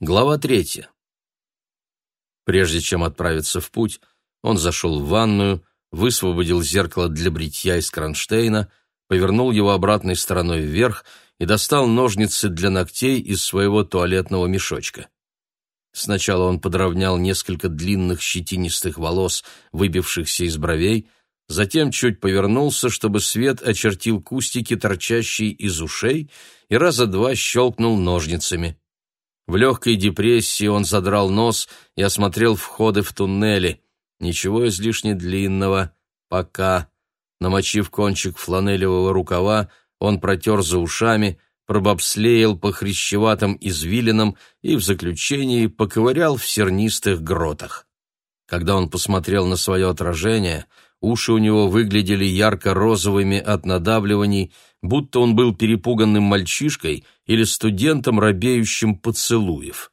Глава третья. Прежде чем отправиться в путь, он зашел в ванную, высвободил зеркало для бритья из кронштейна, повернул его обратной стороной вверх и достал ножницы для ногтей из своего туалетного мешочка. Сначала он подровнял несколько длинных щетинистых волос, выбившихся из бровей, затем чуть повернулся, чтобы свет очертил кустики, торчащие из ушей, и раза два щелкнул ножницами. В легкой депрессии он задрал нос и осмотрел входы в туннели. Ничего излишне длинного. Пока. Намочив кончик фланелевого рукава, он протер за ушами, пробобслеял по хрящеватым извилинам и в заключении поковырял в сернистых гротах. Когда он посмотрел на свое отражение, уши у него выглядели ярко-розовыми от надавливаний, будто он был перепуганным мальчишкой или студентом, робеющим поцелуев.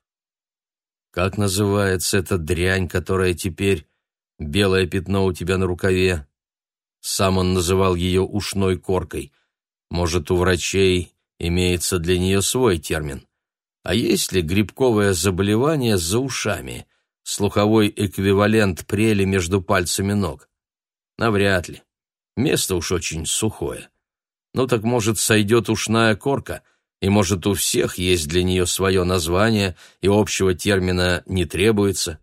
Как называется эта дрянь, которая теперь белое пятно у тебя на рукаве? Сам он называл ее ушной коркой. Может, у врачей имеется для нее свой термин. А есть ли грибковое заболевание за ушами, слуховой эквивалент прели между пальцами ног? Навряд ли. Место уж очень сухое. Ну так, может, сойдет ушная корка, и, может, у всех есть для нее свое название, и общего термина не требуется.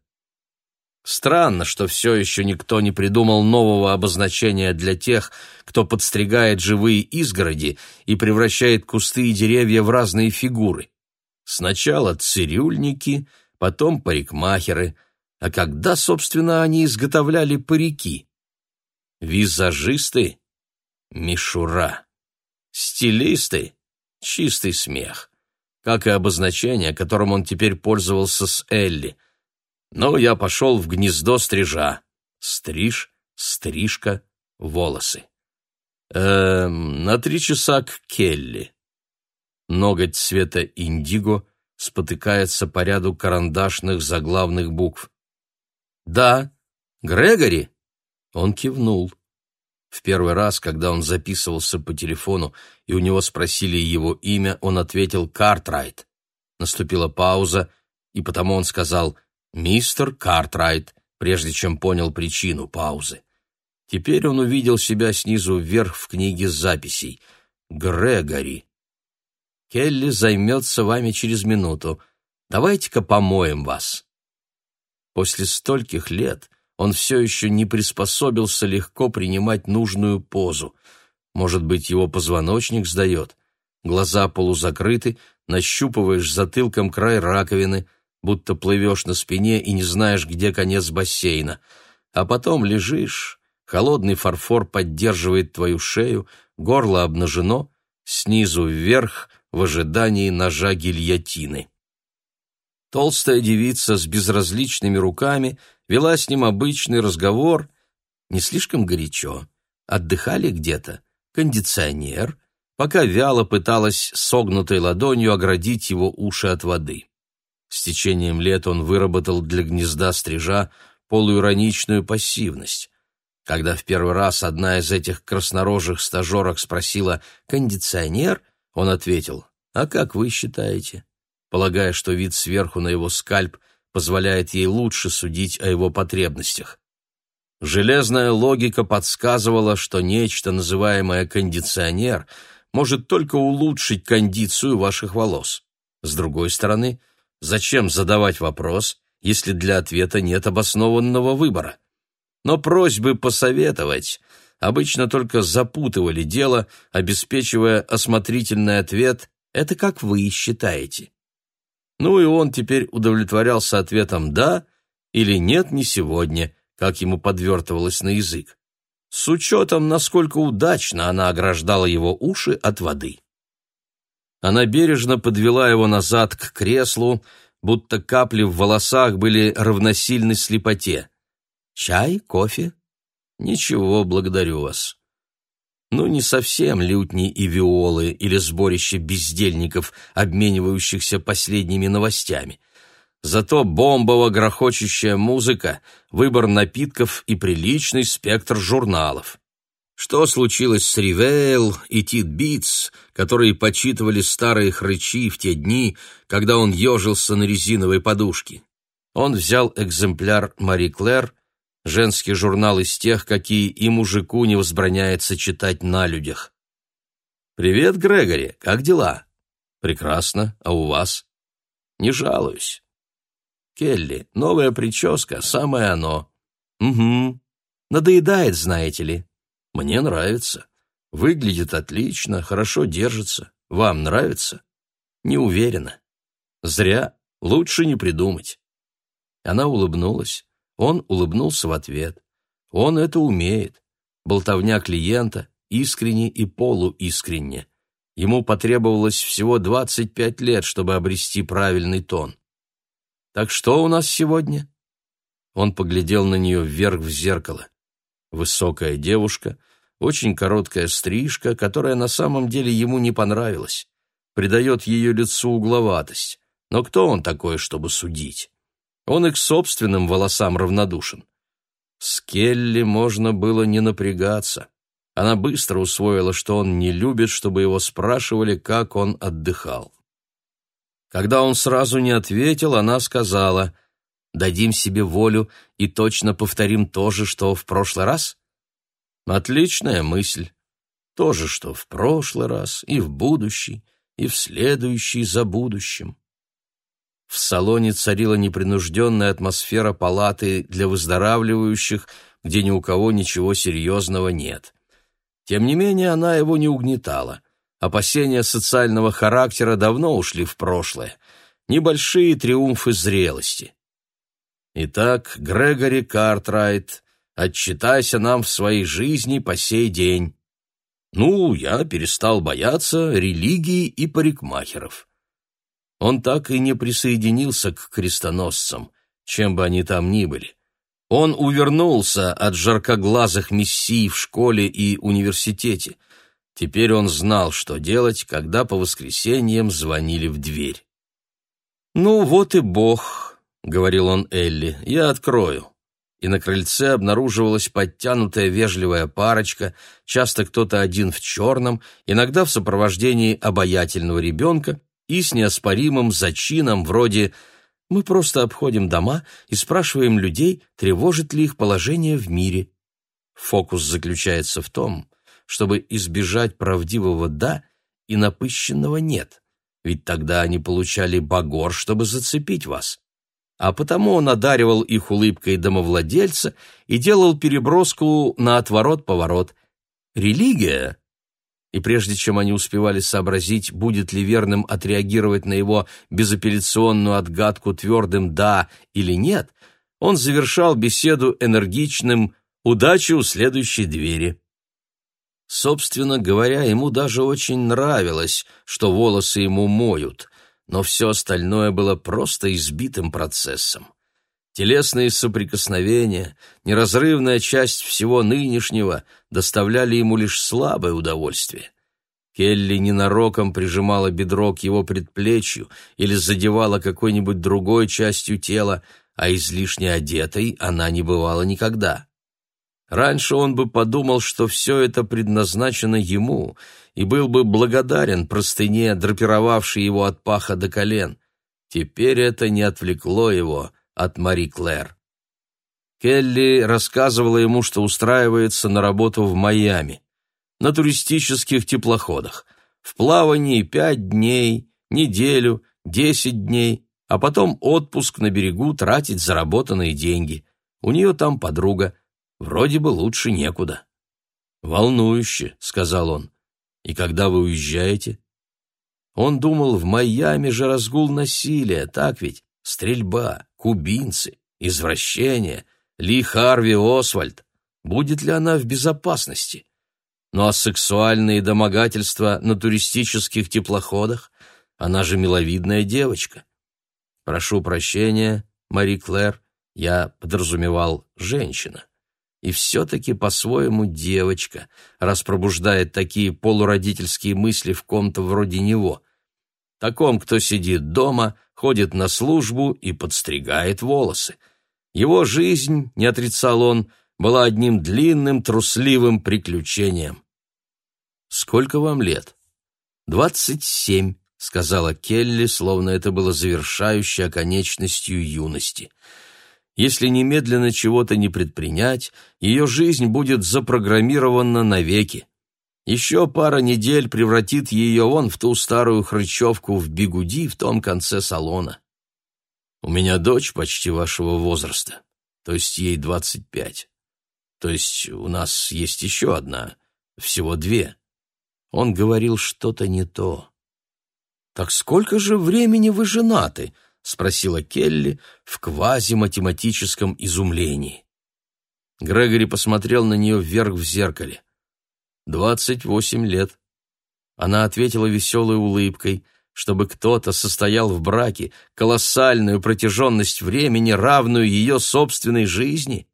Странно, что все еще никто не придумал нового обозначения для тех, кто подстригает живые изгороди и превращает кусты и деревья в разные фигуры. Сначала цирюльники, потом парикмахеры. А когда, собственно, они изготовляли парики? Визажисты? Мишура. Стилисты — чистый смех, как и обозначение, которым он теперь пользовался с Элли. Но я пошел в гнездо стрижа. Стриж, стрижка, волосы. Эм, на три часа к Келли. Ноготь цвета индиго спотыкается по ряду карандашных заглавных букв. «Да, Грегори?» Он кивнул. В первый раз, когда он записывался по телефону, и у него спросили его имя, он ответил «Картрайт». Наступила пауза, и потому он сказал «Мистер Картрайт», прежде чем понял причину паузы. Теперь он увидел себя снизу вверх в книге записей. «Грегори». «Келли займется вами через минуту. Давайте-ка помоем вас». После стольких лет он все еще не приспособился легко принимать нужную позу. Может быть, его позвоночник сдает. Глаза полузакрыты, нащупываешь затылком край раковины, будто плывешь на спине и не знаешь, где конец бассейна. А потом лежишь, холодный фарфор поддерживает твою шею, горло обнажено, снизу вверх в ожидании ножа гильотины. Толстая девица с безразличными руками вела с ним обычный разговор, не слишком горячо. Отдыхали где-то, кондиционер, пока вяло пыталась согнутой ладонью оградить его уши от воды. С течением лет он выработал для гнезда стрижа полуироничную пассивность. Когда в первый раз одна из этих краснорожих стажерок спросила «кондиционер?», он ответил «А как вы считаете?» полагая, что вид сверху на его скальп позволяет ей лучше судить о его потребностях. Железная логика подсказывала, что нечто, называемое кондиционер, может только улучшить кондицию ваших волос. С другой стороны, зачем задавать вопрос, если для ответа нет обоснованного выбора? Но просьбы посоветовать обычно только запутывали дело, обеспечивая осмотрительный ответ «это как вы считаете». Ну и он теперь удовлетворялся ответом «да» или «нет, не сегодня», как ему подвертывалось на язык, с учетом, насколько удачно она ограждала его уши от воды. Она бережно подвела его назад к креслу, будто капли в волосах были равносильны слепоте. «Чай? Кофе?» «Ничего, благодарю вас». Ну, не совсем лютни и виолы или сборище бездельников, обменивающихся последними новостями. Зато бомбово-грохочущая музыка, выбор напитков и приличный спектр журналов. Что случилось с Ривейл и Тит Битс, которые почитывали старые хрычи в те дни, когда он ежился на резиновой подушке? Он взял экземпляр «Мари Клэр», женский журнал из тех, какие и мужику не возбраняется читать на людях. «Привет, Грегори, как дела?» «Прекрасно, а у вас?» «Не жалуюсь». «Келли, новая прическа, самое оно». «Угу. Надоедает, знаете ли». Мне нравится. Выглядит отлично, хорошо держится. Вам нравится? Не уверена. Зря. Лучше не придумать. Она улыбнулась. Он улыбнулся в ответ. Он это умеет. Болтовня клиента искренне и полуискренне. Ему потребовалось всего 25 лет, чтобы обрести правильный тон. «Так что у нас сегодня?» Он поглядел на нее вверх в зеркало. Высокая девушка, очень короткая стрижка, которая на самом деле ему не понравилась, придает ее лицу угловатость. Но кто он такой, чтобы судить? Он и к собственным волосам равнодушен. С Келли можно было не напрягаться. Она быстро усвоила, что он не любит, чтобы его спрашивали, как он отдыхал. Когда он сразу не ответил, она сказала — Дадим себе волю и точно повторим то же, что в прошлый раз? Отличная мысль. То же, что в прошлый раз, и в будущий, и в следующий за будущим. В салоне царила непринужденная атмосфера палаты для выздоравливающих, где ни у кого ничего серьезного нет. Тем не менее, она его не угнетала. Опасения социального характера давно ушли в прошлое. Небольшие триумфы зрелости. Итак, Грегори Картрайт, отчитайся нам в своей жизни по сей день. Ну, я перестал бояться религии и парикмахеров. Он так и не присоединился к крестоносцам, чем бы они там ни были. Он увернулся от жаркоглазых мессий в школе и университете. Теперь он знал, что делать, когда по воскресеньям звонили в дверь. «Ну вот и Бог», — говорил он Элли, — «я открою». И на крыльце обнаруживалась подтянутая вежливая парочка, часто кто-то один в черном, иногда в сопровождении обаятельного ребенка и с неоспоримым зачином вроде «Мы просто обходим дома и спрашиваем людей, тревожит ли их положение в мире». Фокус заключается в том, чтобы избежать правдивого «да» и напыщенного «нет», ведь тогда они получали багор, чтобы зацепить вас а потому он одаривал их улыбкой домовладельца и делал переброску на отворот-поворот. Религия? И прежде чем они успевали сообразить, будет ли верным отреагировать на его безапелляционную отгадку твердым «да» или «нет», он завершал беседу энергичным «удачи у следующей двери». Собственно говоря, ему даже очень нравилось, что волосы ему моют но все остальное было просто избитым процессом. Телесные соприкосновения, неразрывная часть всего нынешнего, доставляли ему лишь слабое удовольствие. Келли ненароком прижимала бедро к его предплечью или задевала какой-нибудь другой частью тела, а излишне одетой она не бывала никогда. Раньше он бы подумал, что все это предназначено ему, и был бы благодарен простыне, драпировавшей его от паха до колен. Теперь это не отвлекло его от Мари Клэр. Келли рассказывала ему, что устраивается на работу в Майами, на туристических теплоходах, в плавании пять дней, неделю, десять дней, а потом отпуск на берегу тратить заработанные деньги. У нее там подруга, вроде бы лучше некуда. «Волнующе», — сказал он. И когда вы уезжаете? Он думал, в Майами же разгул насилия, так ведь? Стрельба, кубинцы, извращения, Ли Харви Освальд. Будет ли она в безопасности? Ну а сексуальные домогательства на туристических теплоходах? Она же миловидная девочка. Прошу прощения, Мари Клэр, я подразумевал женщина и все-таки по-своему девочка, раз пробуждает такие полуродительские мысли в ком-то вроде него. Таком, кто сидит дома, ходит на службу и подстригает волосы. Его жизнь, не отрицал он, была одним длинным трусливым приключением. «Сколько вам лет?» «Двадцать семь», — сказала Келли, словно это было завершающей оконечностью юности. «Если немедленно чего-то не предпринять, ее жизнь будет запрограммирована навеки. Еще пара недель превратит ее он в ту старую хрычевку в бигуди в том конце салона. У меня дочь почти вашего возраста, то есть ей двадцать пять. То есть у нас есть еще одна, всего две. Он говорил что-то не то. «Так сколько же времени вы женаты?» — спросила Келли в квазиматематическом изумлении. Грегори посмотрел на нее вверх в зеркале. «Двадцать восемь лет». Она ответила веселой улыбкой, чтобы кто-то состоял в браке колоссальную протяженность времени, равную ее собственной жизни.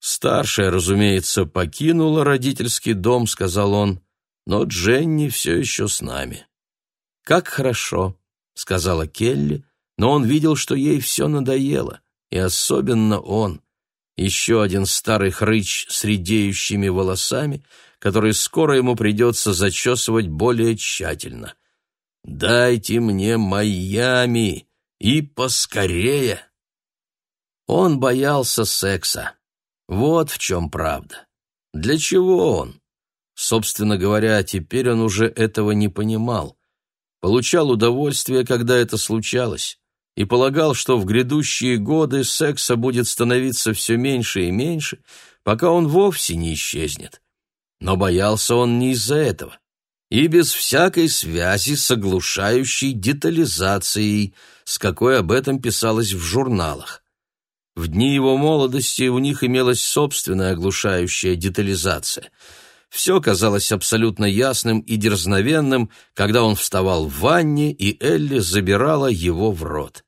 Старшая, разумеется, покинула родительский дом, сказал он, но Дженни все еще с нами. Как хорошо, сказала Келли, но он видел, что ей все надоело, и особенно он, еще один старый хрыч с редеющими волосами, который скоро ему придется зачесывать более тщательно. «Дайте мне Майами и поскорее!» Он боялся секса. Вот в чем правда. Для чего он? Собственно говоря, теперь он уже этого не понимал. Получал удовольствие, когда это случалось, и полагал, что в грядущие годы секса будет становиться все меньше и меньше, пока он вовсе не исчезнет. Но боялся он не из-за этого. И без всякой связи с оглушающей детализацией, с какой об этом писалось в журналах. В дни его молодости у них имелась собственная оглушающая детализация. Все казалось абсолютно ясным и дерзновенным, когда он вставал в ванне, и Элли забирала его в рот.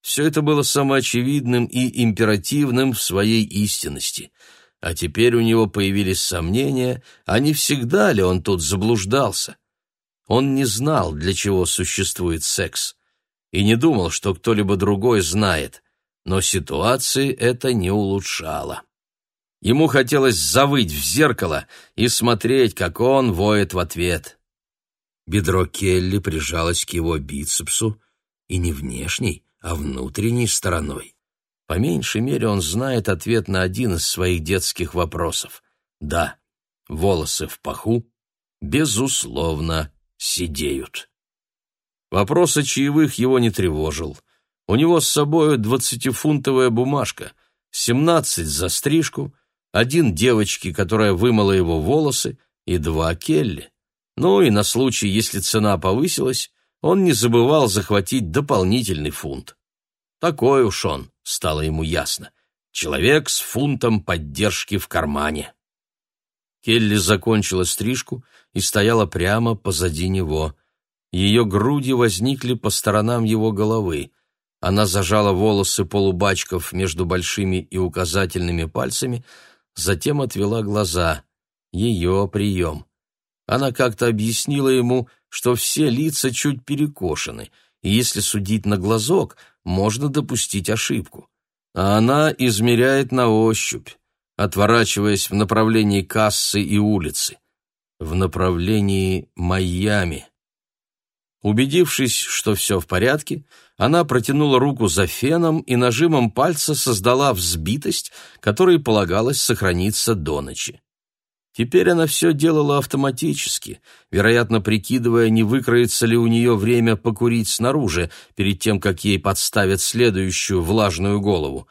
Все это было самоочевидным и императивным в своей истинности. А теперь у него появились сомнения, а не всегда ли он тут заблуждался. Он не знал, для чего существует секс, и не думал, что кто-либо другой знает — но ситуации это не улучшало. Ему хотелось завыть в зеркало и смотреть, как он воет в ответ. Бедро Келли прижалось к его бицепсу, и не внешней, а внутренней стороной. По меньшей мере он знает ответ на один из своих детских вопросов. Да, волосы в паху, безусловно, сидеют. Вопрос о чаевых его не тревожил — у него с собою двадцатифунтовая бумажка, семнадцать за стрижку, один девочки, которая вымыла его волосы, и два Келли. Ну и на случай, если цена повысилась, он не забывал захватить дополнительный фунт. Такой уж он, стало ему ясно. Человек с фунтом поддержки в кармане. Келли закончила стрижку и стояла прямо позади него. Ее груди возникли по сторонам его головы. Она зажала волосы полубачков между большими и указательными пальцами, затем отвела глаза. Ее прием. Она как-то объяснила ему, что все лица чуть перекошены, и если судить на глазок, можно допустить ошибку. А она измеряет на ощупь, отворачиваясь в направлении кассы и улицы, в направлении Майами. Убедившись, что все в порядке, она протянула руку за феном и нажимом пальца создала взбитость, которой полагалось сохраниться до ночи. Теперь она все делала автоматически, вероятно, прикидывая, не выкроется ли у нее время покурить снаружи, перед тем, как ей подставят следующую влажную голову.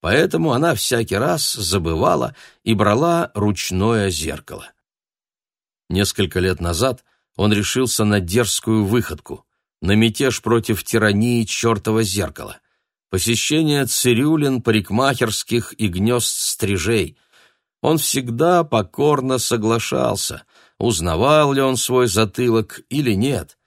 Поэтому она всякий раз забывала и брала ручное зеркало. Несколько лет назад он решился на дерзкую выходку, на мятеж против тирании чертова зеркала, посещение цирюлин, парикмахерских и гнезд стрижей. Он всегда покорно соглашался, узнавал ли он свой затылок или нет.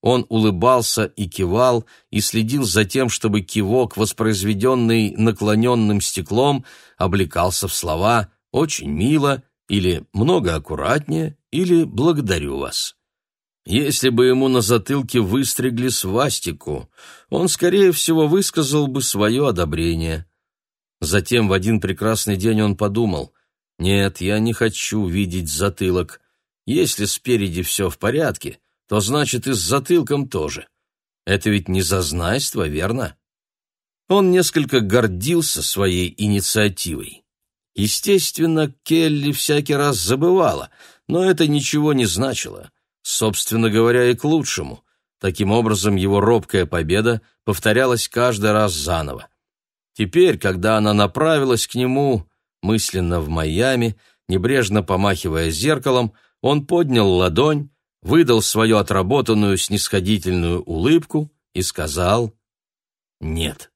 Он улыбался и кивал, и следил за тем, чтобы кивок, воспроизведенный наклоненным стеклом, облекался в слова «очень мило» или «много аккуратнее» или «благодарю вас». Если бы ему на затылке выстригли свастику, он, скорее всего, высказал бы свое одобрение. Затем в один прекрасный день он подумал, «Нет, я не хочу видеть затылок. Если спереди все в порядке, то значит и с затылком тоже. Это ведь не зазнайство, верно?» Он несколько гордился своей инициативой. Естественно, Келли всякий раз забывала, но это ничего не значило. Собственно говоря, и к лучшему. Таким образом, его робкая победа повторялась каждый раз заново. Теперь, когда она направилась к нему, мысленно в Майами, небрежно помахивая зеркалом, он поднял ладонь, выдал свою отработанную снисходительную улыбку и сказал «нет».